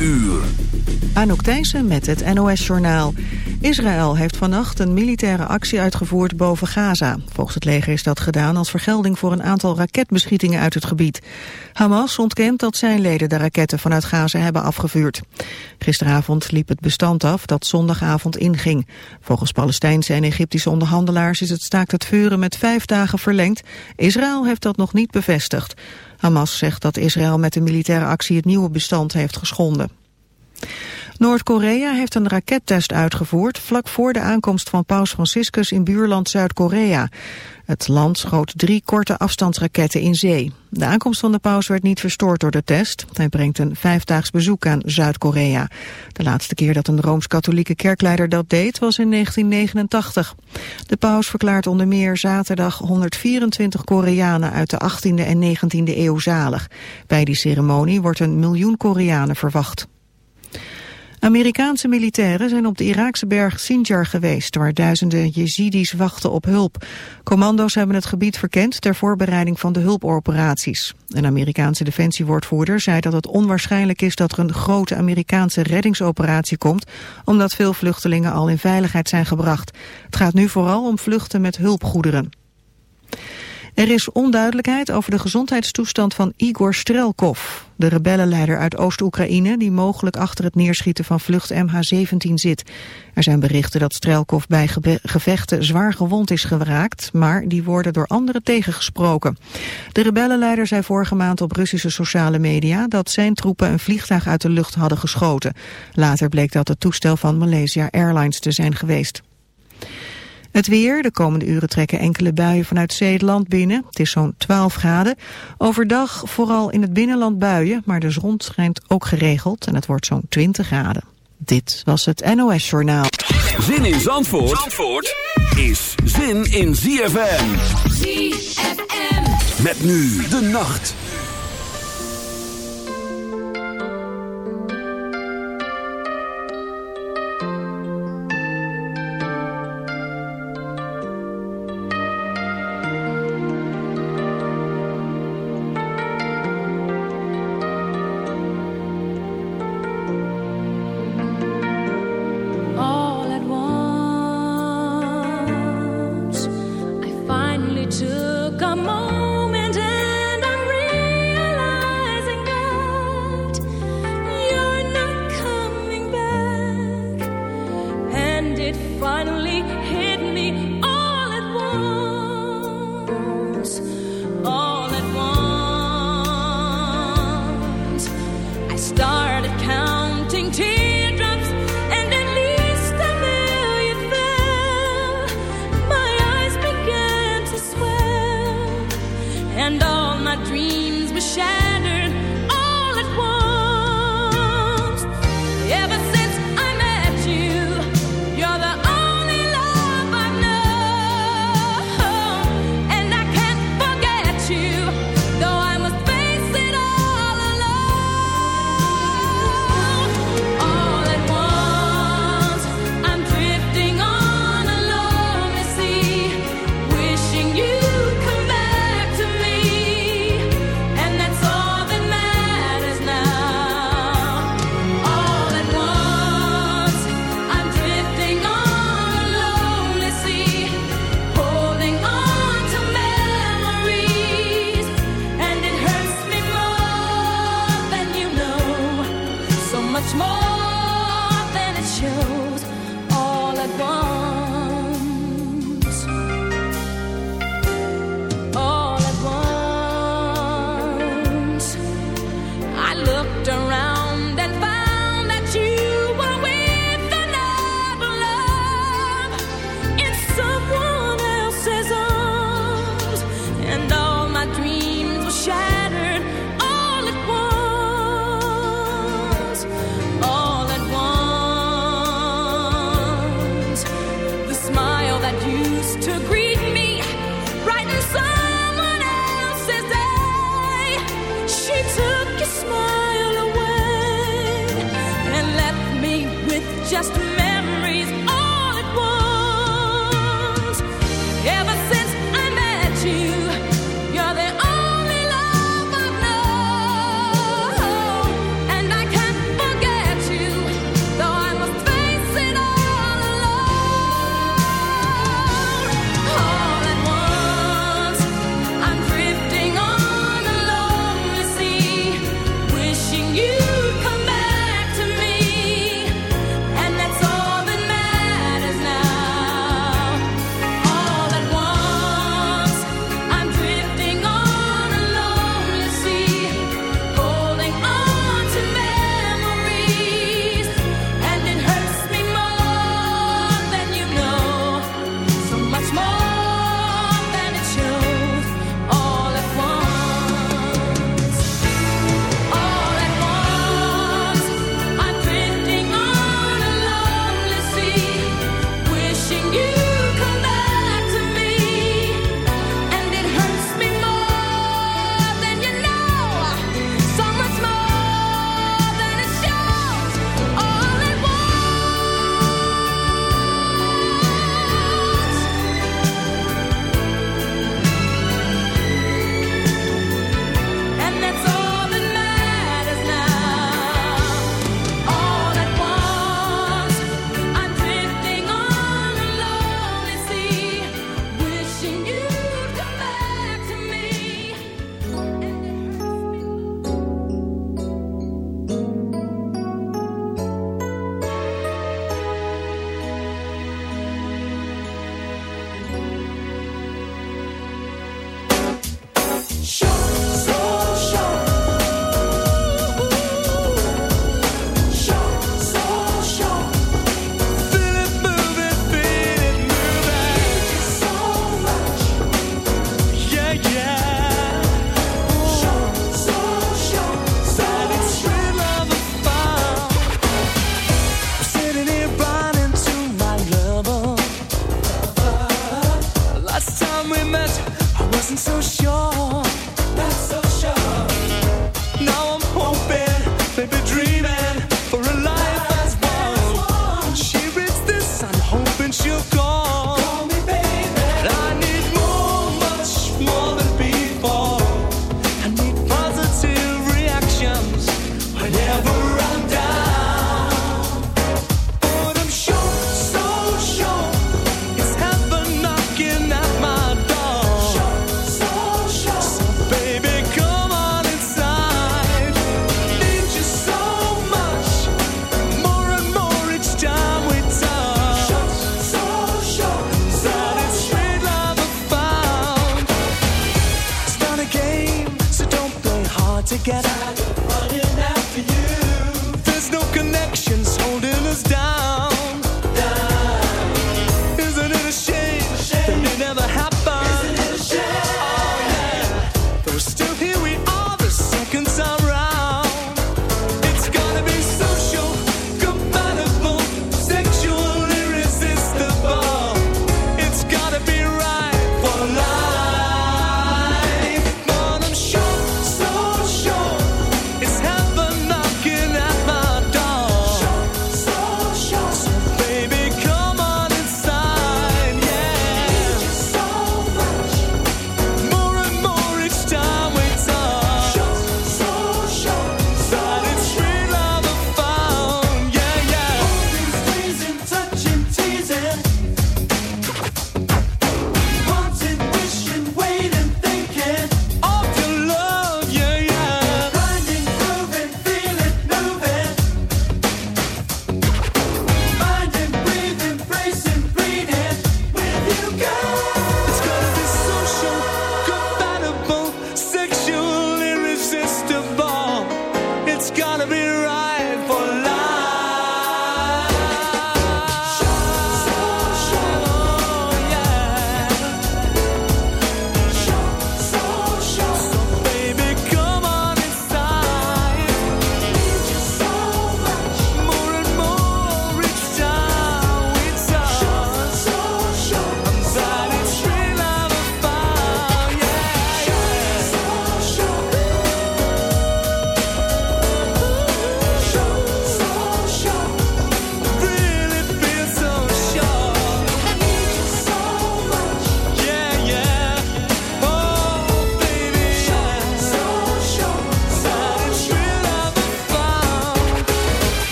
uur. Anouk Thijssen met het NOS-journaal. Israël heeft vannacht een militaire actie uitgevoerd boven Gaza. Volgens het leger is dat gedaan als vergelding voor een aantal raketbeschietingen uit het gebied. Hamas ontkent dat zijn leden de raketten vanuit Gaza hebben afgevuurd. Gisteravond liep het bestand af dat zondagavond inging. Volgens Palestijnse en Egyptische onderhandelaars is het staakt het vuren met vijf dagen verlengd. Israël heeft dat nog niet bevestigd. Hamas zegt dat Israël met de militaire actie het nieuwe bestand heeft geschonden. Noord-Korea heeft een rakettest uitgevoerd vlak voor de aankomst van paus Franciscus in buurland Zuid-Korea. Het land schoot drie korte afstandsraketten in zee. De aankomst van de paus werd niet verstoord door de test. Hij brengt een vijfdaags bezoek aan Zuid-Korea. De laatste keer dat een Rooms-Katholieke kerkleider dat deed was in 1989. De paus verklaart onder meer zaterdag 124 Koreanen uit de 18e en 19e eeuw zalig. Bij die ceremonie wordt een miljoen Koreanen verwacht. Amerikaanse militairen zijn op de Iraakse berg Sinjar geweest, waar duizenden Jezidis wachten op hulp. Commando's hebben het gebied verkend ter voorbereiding van de hulpoperaties. Een Amerikaanse defensiewoordvoerder zei dat het onwaarschijnlijk is dat er een grote Amerikaanse reddingsoperatie komt, omdat veel vluchtelingen al in veiligheid zijn gebracht. Het gaat nu vooral om vluchten met hulpgoederen. Er is onduidelijkheid over de gezondheidstoestand van Igor Strelkov, de rebellenleider uit Oost-Oekraïne die mogelijk achter het neerschieten van vlucht MH17 zit. Er zijn berichten dat Strelkov bij gevechten zwaar gewond is geraakt, maar die worden door anderen tegengesproken. De rebellenleider zei vorige maand op Russische sociale media dat zijn troepen een vliegtuig uit de lucht hadden geschoten. Later bleek dat het toestel van Malaysia Airlines te zijn geweest. Het weer, de komende uren trekken enkele buien vanuit zee het land binnen. Het is zo'n 12 graden. Overdag vooral in het binnenland buien, maar de zon schijnt ook geregeld en het wordt zo'n 20 graden. Dit was het NOS Journaal. Zin in Zandvoort, Zandvoort is zin in ZFM. ZFM. Met nu de nacht.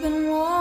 Keeping warm.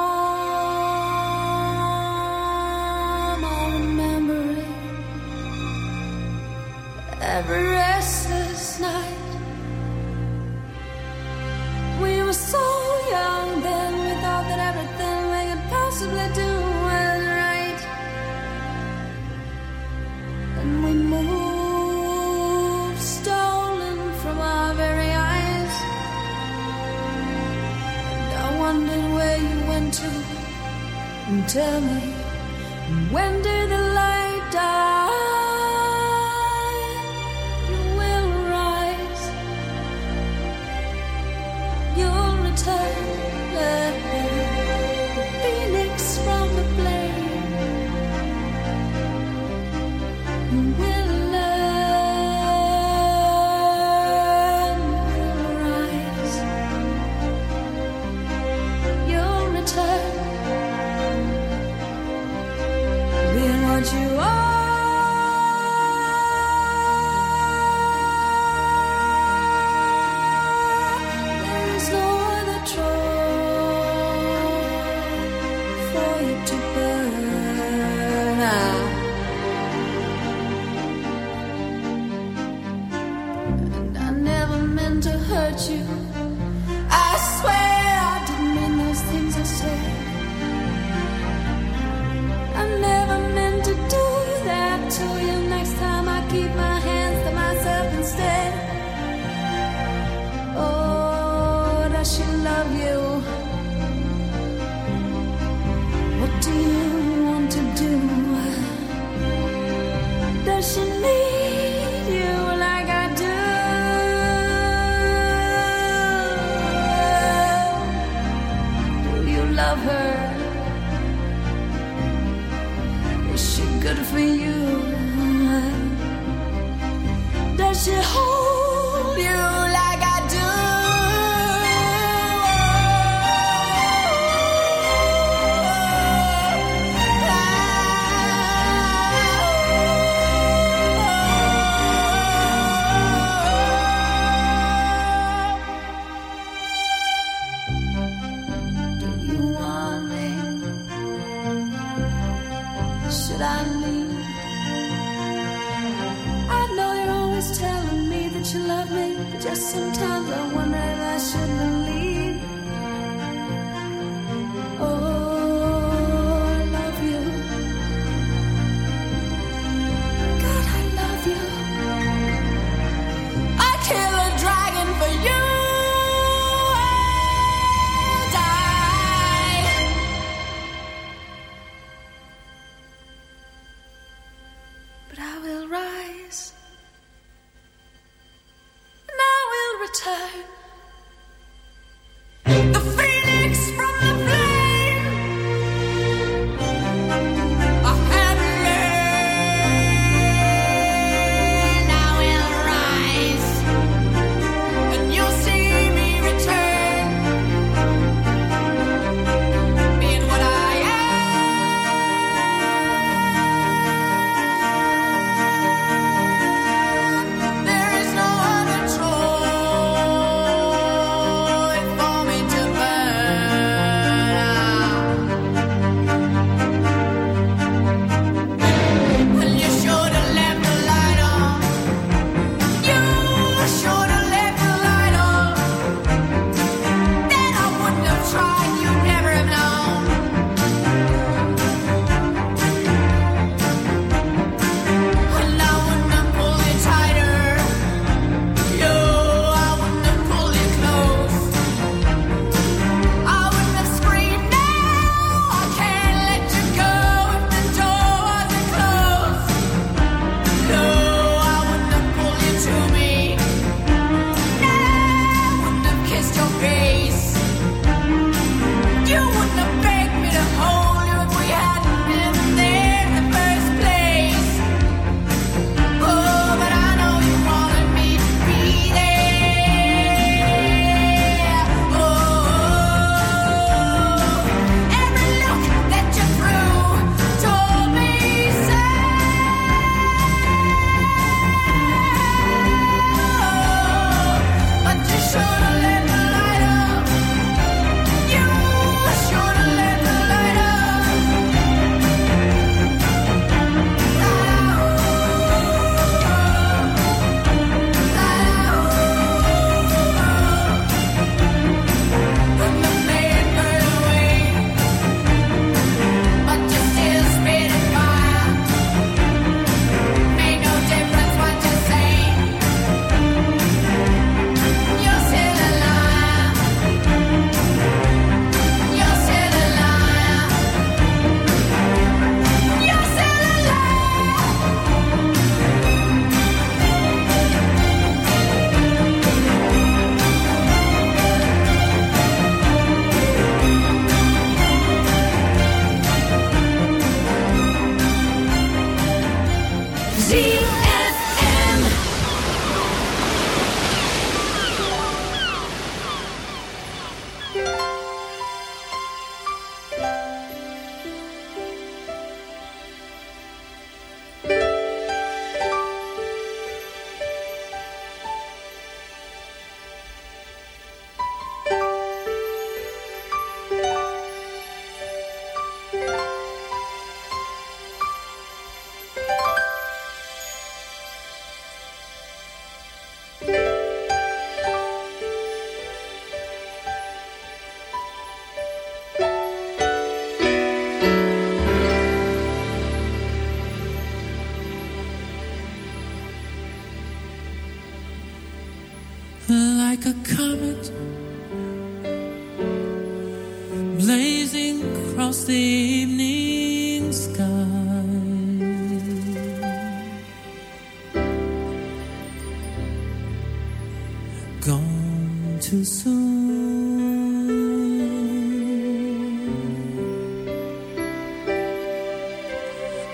To hurt you.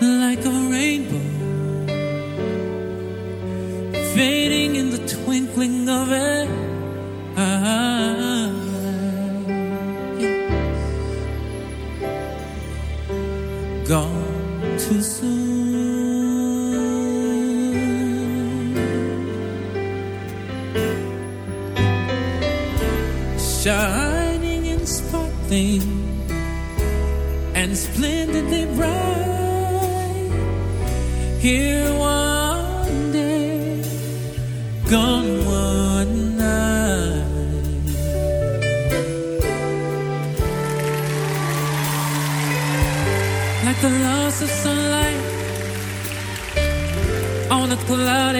like a rainbow fading in the twinkling of an eye. Gone too soon. Shine. pull out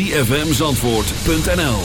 zfmzandvoort.nl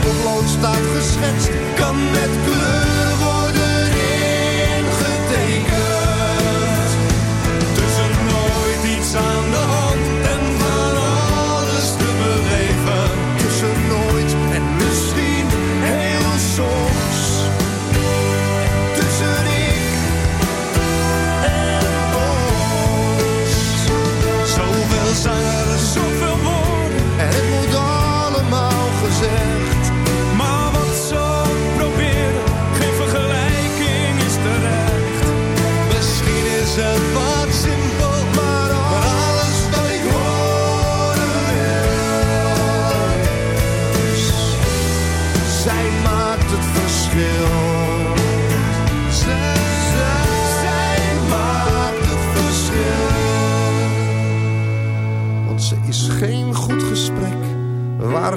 Potlood staat geschetst, kan met kleur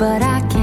but I can't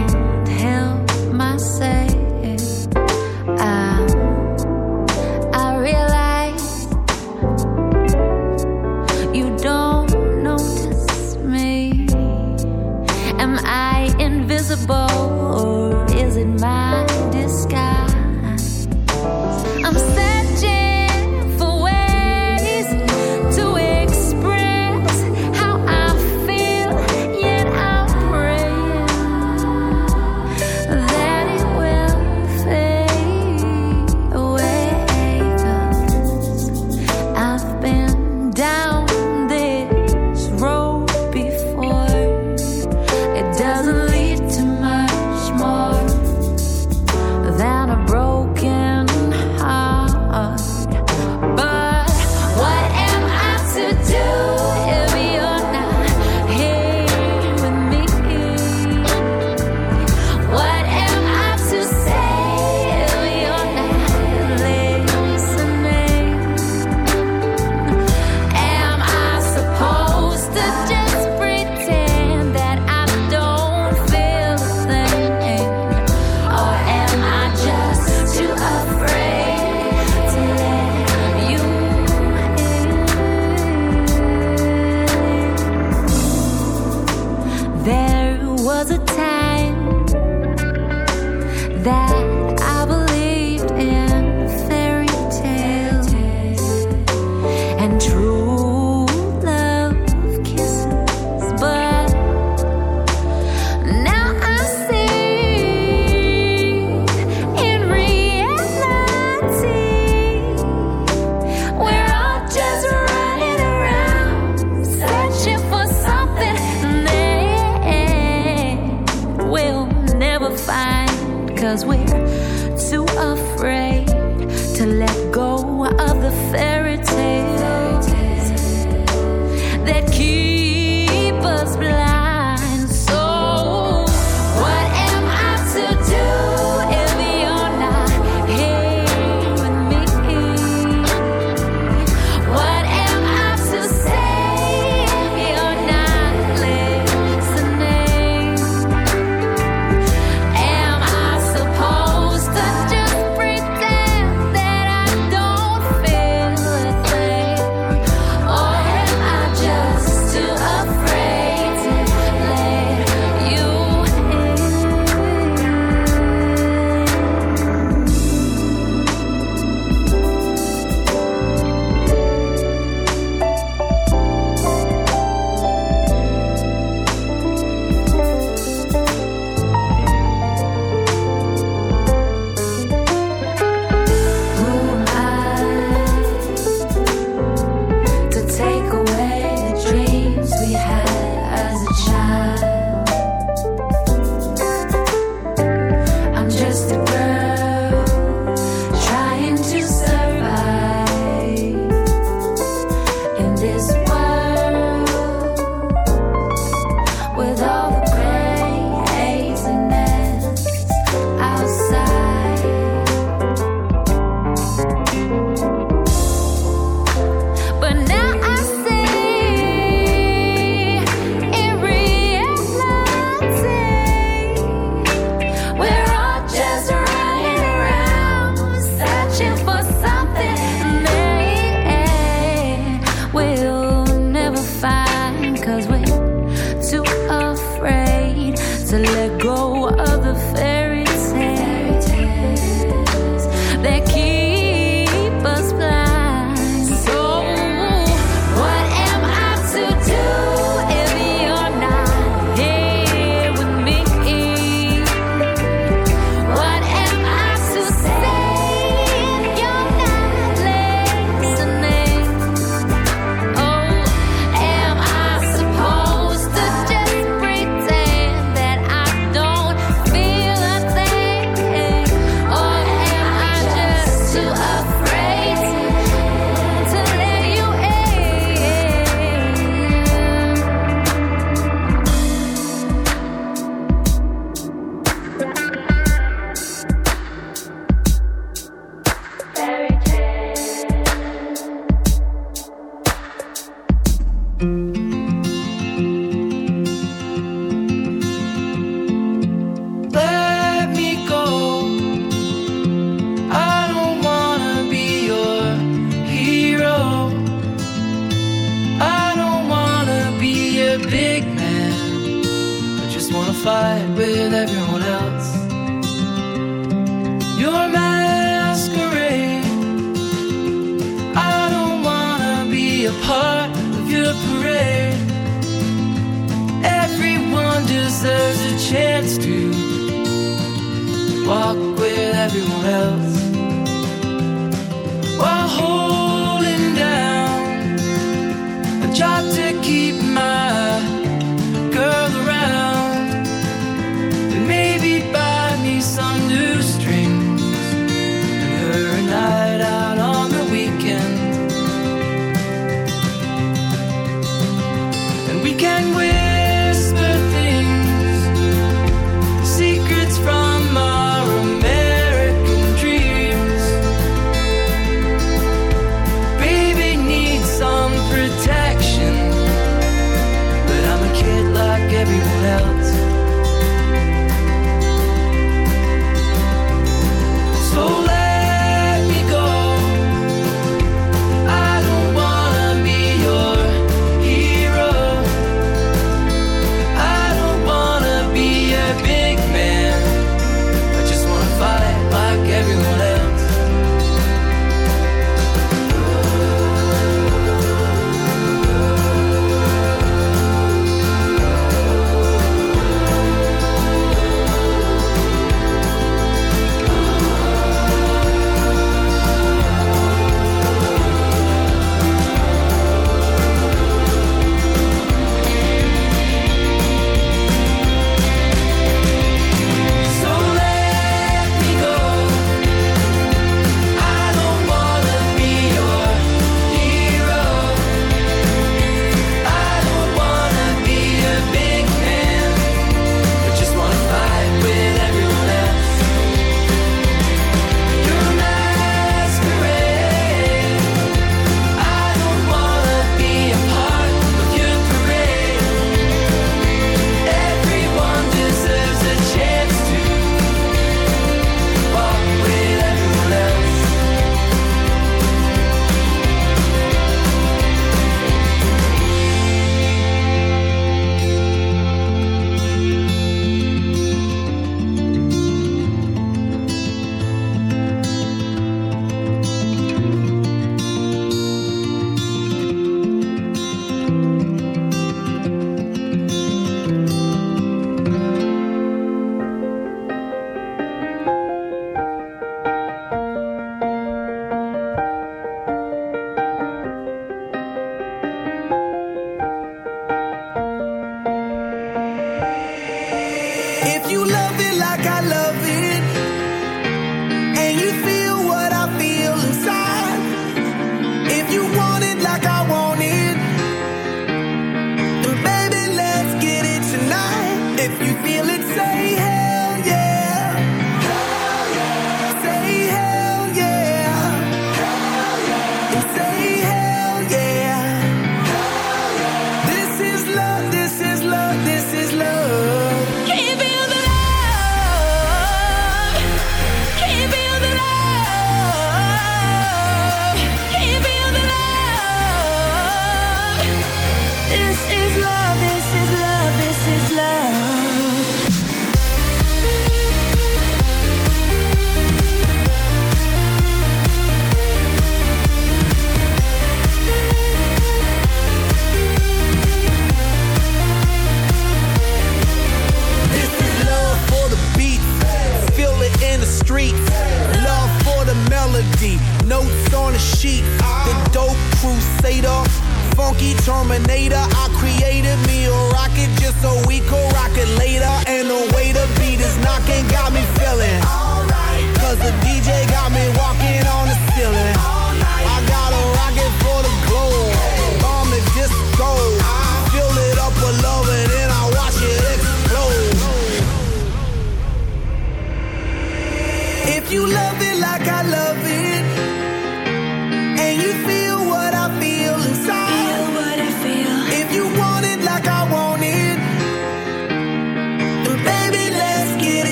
Terminator.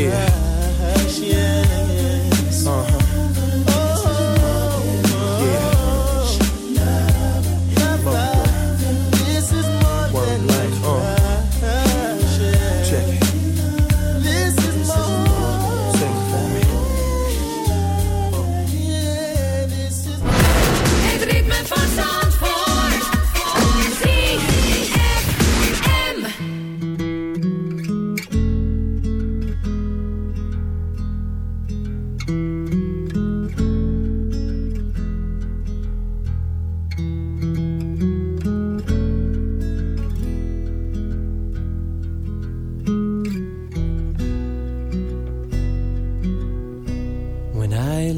Yeah.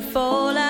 you fall out